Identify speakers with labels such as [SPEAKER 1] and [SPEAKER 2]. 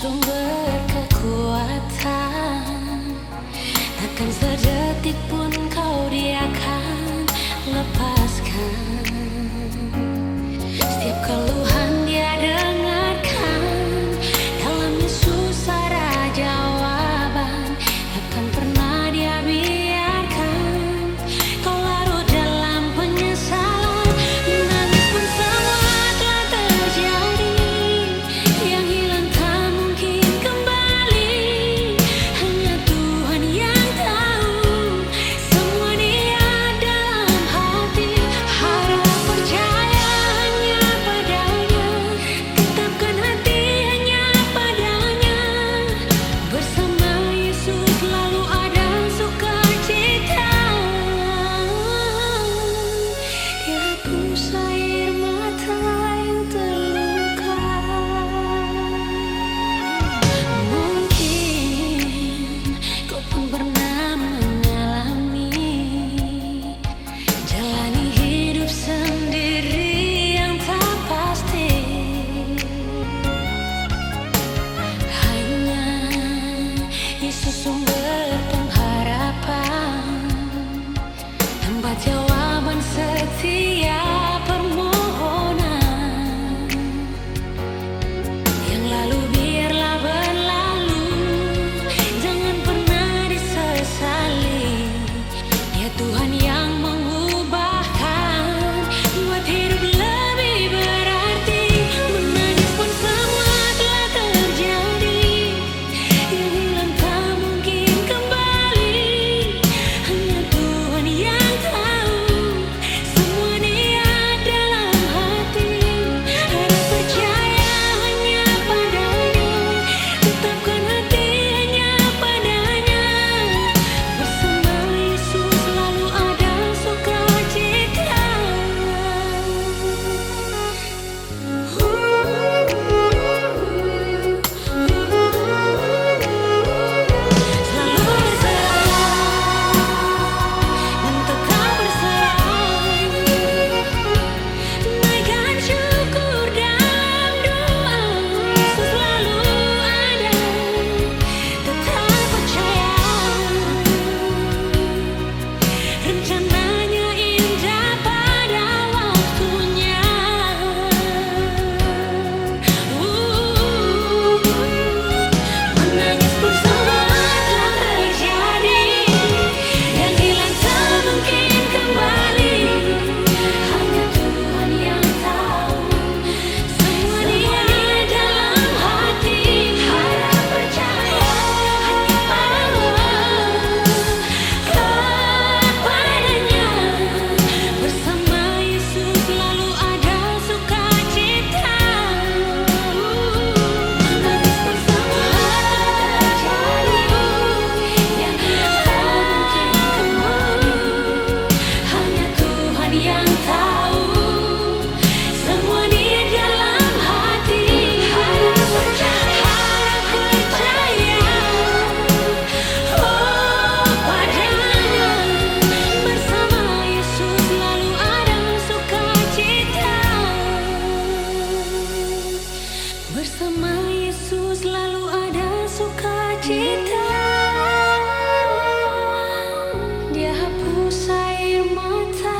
[SPEAKER 1] sumber kekuatan. Akan Tempat jawaban setia bersama Yesus lalu ada sukacita. Dia hapus air mata.